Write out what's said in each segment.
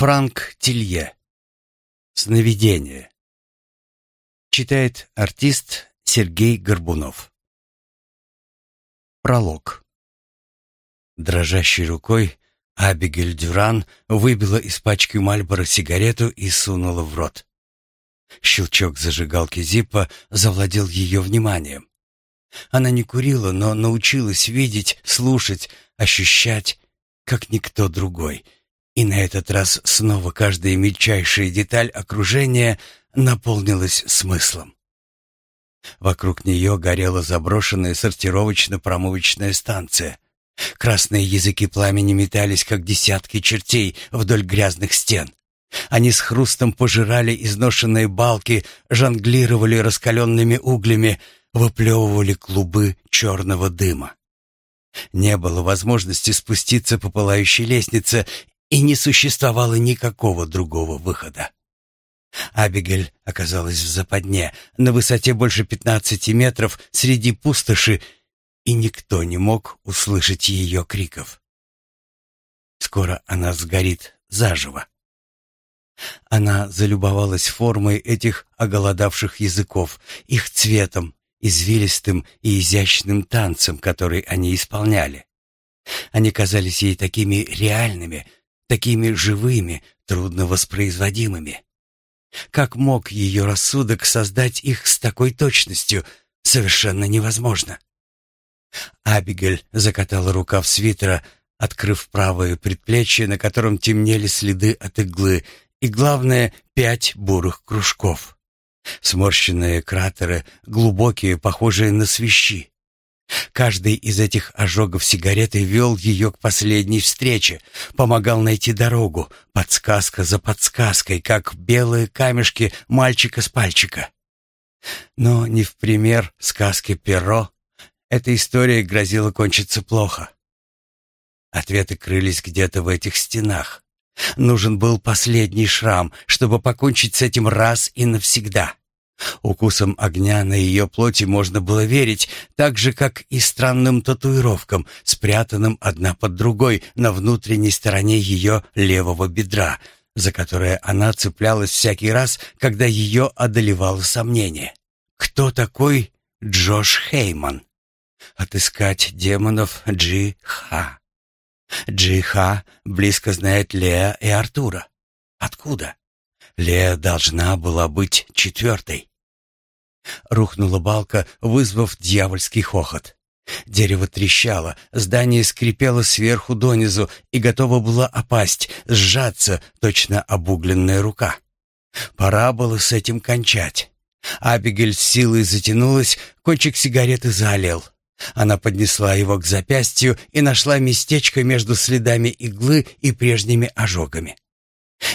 Франк Тилье. Сновидение. Читает артист Сергей Горбунов. Пролог. Дрожащей рукой Абигель Дюран выбила из пачки Мальборо сигарету и сунула в рот. Щелчок зажигалки Зиппа завладел ее вниманием. Она не курила, но научилась видеть, слушать, ощущать, как никто другой. И на этот раз снова каждая мельчайшая деталь окружения наполнилась смыслом. Вокруг нее горела заброшенная сортировочно-промывочная станция. Красные языки пламени метались, как десятки чертей вдоль грязных стен. Они с хрустом пожирали изношенные балки, жонглировали раскаленными углями, выплевывали клубы черного дыма. Не было возможности спуститься по пылающей лестнице, и не существовало никакого другого выхода. Абигель оказалась в западне, на высоте больше пятнадцати метров среди пустоши, и никто не мог услышать ее криков. Скоро она сгорит заживо. Она залюбовалась формой этих оголодавших языков, их цветом, извилистым и изящным танцем, который они исполняли. Они казались ей такими реальными, такими живыми, трудно воспроизводимыми. Как мог ее рассудок создать их с такой точностью, совершенно невозможно. Абигель закатала рукав свитера, открыв правое предплечье, на котором темнели следы от иглы, и, главное, пять бурых кружков. Сморщенные кратеры, глубокие, похожие на свищи. Каждый из этих ожогов сигареты вел ее к последней встрече, помогал найти дорогу, подсказка за подсказкой, как белые камешки мальчика с пальчика. Но не в пример сказки Перо эта история грозила кончиться плохо. Ответы крылись где-то в этих стенах. Нужен был последний шрам, чтобы покончить с этим раз и навсегда. Укусом огня на ее плоти можно было верить, так же, как и странным татуировкам, спрятанным одна под другой на внутренней стороне ее левого бедра, за которое она цеплялась всякий раз, когда ее одолевало сомнение. Кто такой Джош Хейман? Отыскать демонов Джи Ха. Джи Ха близко знает Леа и Артура. Откуда? Леа должна была быть четвертой. Рухнула балка, вызвав дьявольский хохот. Дерево трещало, здание скрипело сверху донизу и готово было опасть, сжаться, точно обугленная рука. Пора было с этим кончать. Абигель с силой затянулась, кончик сигареты залил. Она поднесла его к запястью и нашла местечко между следами иглы и прежними ожогами.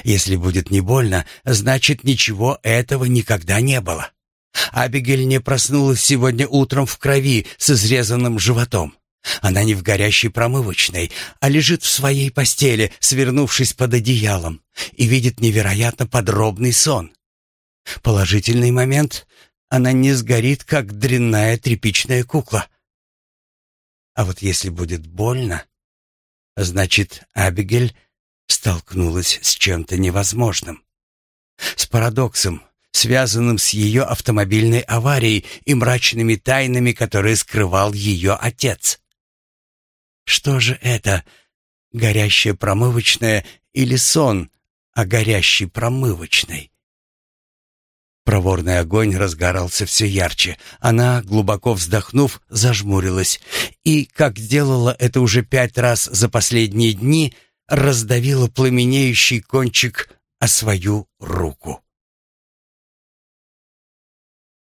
Если будет не больно, значит, ничего этого никогда не было. Абигель не проснулась сегодня утром в крови с изрезанным животом. Она не в горящей промывочной, а лежит в своей постели, свернувшись под одеялом, и видит невероятно подробный сон. Положительный момент — она не сгорит, как дрянная тряпичная кукла. А вот если будет больно, значит, Абигель столкнулась с чем-то невозможным. С парадоксом, связанным с ее автомобильной аварией и мрачными тайнами, которые скрывал ее отец. Что же это? Горящая промывочная или сон о горящей промывочной? Проворный огонь разгорался все ярче. Она, глубоко вздохнув, зажмурилась и, как делала это уже пять раз за последние дни, раздавила пламенеющий кончик о свою руку.